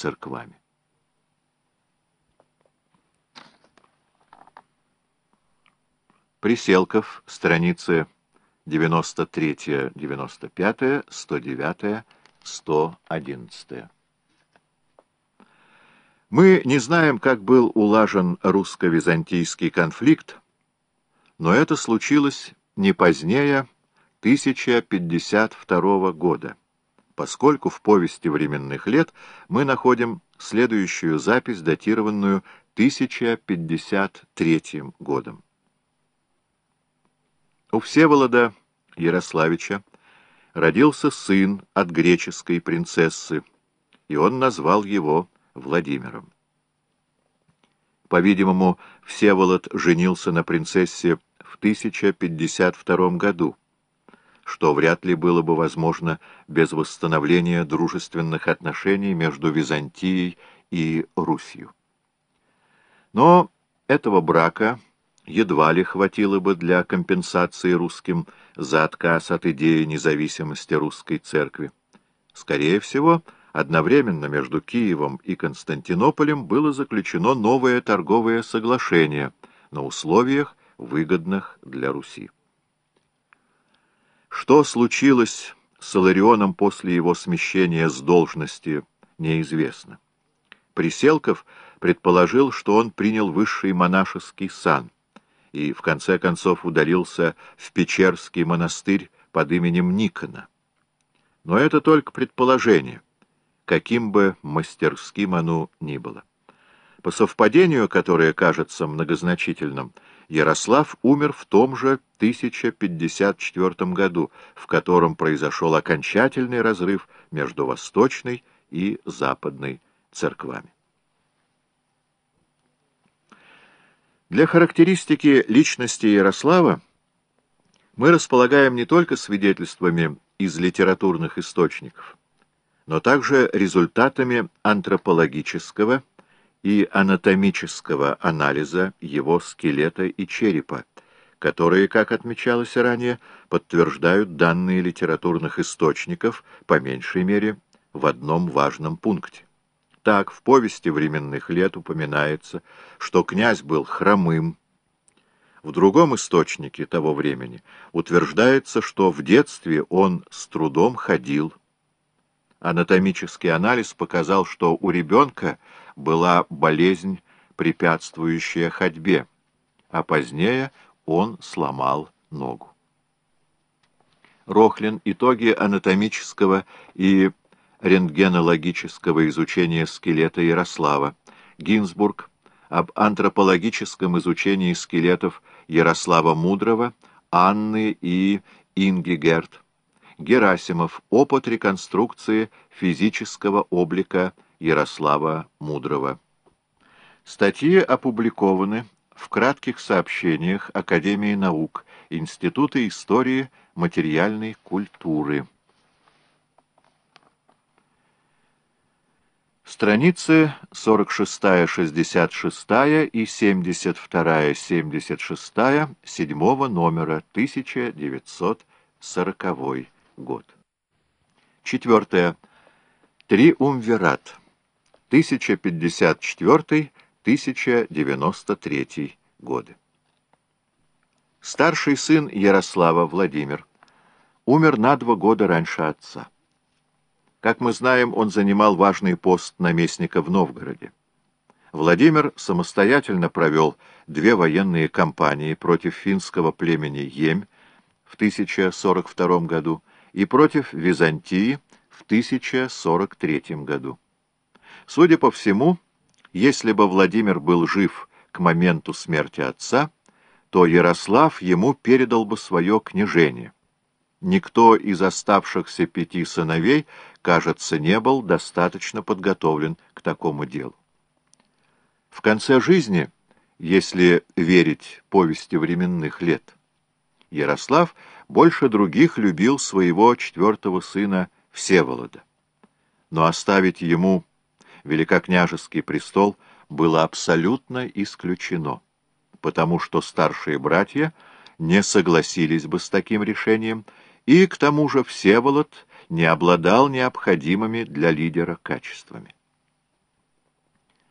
церквами. Приселков, страницы 93, 95, 109, 111. Мы не знаем, как был улажен русско-византийский конфликт, но это случилось не позднее 1052 года, поскольку в повести временных лет мы находим следующую запись, датированную 1053 годом. У Всеволода Ярославича родился сын от греческой принцессы, и он назвал его Владимиром. По-видимому, Всеволод женился на принцессе в 1052 году, что вряд ли было бы возможно без восстановления дружественных отношений между Византией и Русью. Но этого брака едва ли хватило бы для компенсации русским за отказ от идеи независимости русской церкви. Скорее всего, одновременно между Киевом и Константинополем было заключено новое торговое соглашение на условиях, выгодных для Руси. Что случилось с Иларионом после его смещения с должности, неизвестно. Приселков предположил, что он принял высший монашеский сан – и в конце концов удалился в Печерский монастырь под именем Никона. Но это только предположение, каким бы мастерским оно ни было. По совпадению, которое кажется многозначительным, Ярослав умер в том же 1054 году, в котором произошел окончательный разрыв между Восточной и Западной церквами. Для характеристики личности Ярослава мы располагаем не только свидетельствами из литературных источников, но также результатами антропологического и анатомического анализа его скелета и черепа, которые, как отмечалось ранее, подтверждают данные литературных источников, по меньшей мере, в одном важном пункте. Так, в повести временных лет упоминается, что князь был хромым. В другом источнике того времени утверждается, что в детстве он с трудом ходил. Анатомический анализ показал, что у ребенка была болезнь, препятствующая ходьбе, а позднее он сломал ногу. Рохлин. Итоги анатомического и рентгенологического изучения скелета Ярослава, Гинзбург об антропологическом изучении скелетов Ярослава Мудрого, Анны и Инги Герт, Герасимов «Опыт реконструкции физического облика Ярослава Мудрого». Статьи опубликованы в кратких сообщениях Академии наук, Института истории материальной культуры. Страницы 46-66 и 72-76 седьмого номера 1940 год. Четвертое. Триумвират. 1054-1093 годы. Старший сын Ярослава Владимир умер на два года раньше отца. Как мы знаем, он занимал важный пост наместника в Новгороде. Владимир самостоятельно провел две военные кампании против финского племени Емь в 1042 году и против Византии в 1043 году. Судя по всему, если бы Владимир был жив к моменту смерти отца, то Ярослав ему передал бы свое княжение. Никто из оставшихся пяти сыновей, кажется, не был достаточно подготовлен к такому делу. В конце жизни, если верить повести временных лет, Ярослав больше других любил своего четвертого сына Всеволода. Но оставить ему великокняжеский престол было абсолютно исключено, потому что старшие братья не согласились бы с таким решением, и, к тому же, Всеволод не обладал необходимыми для лидера качествами.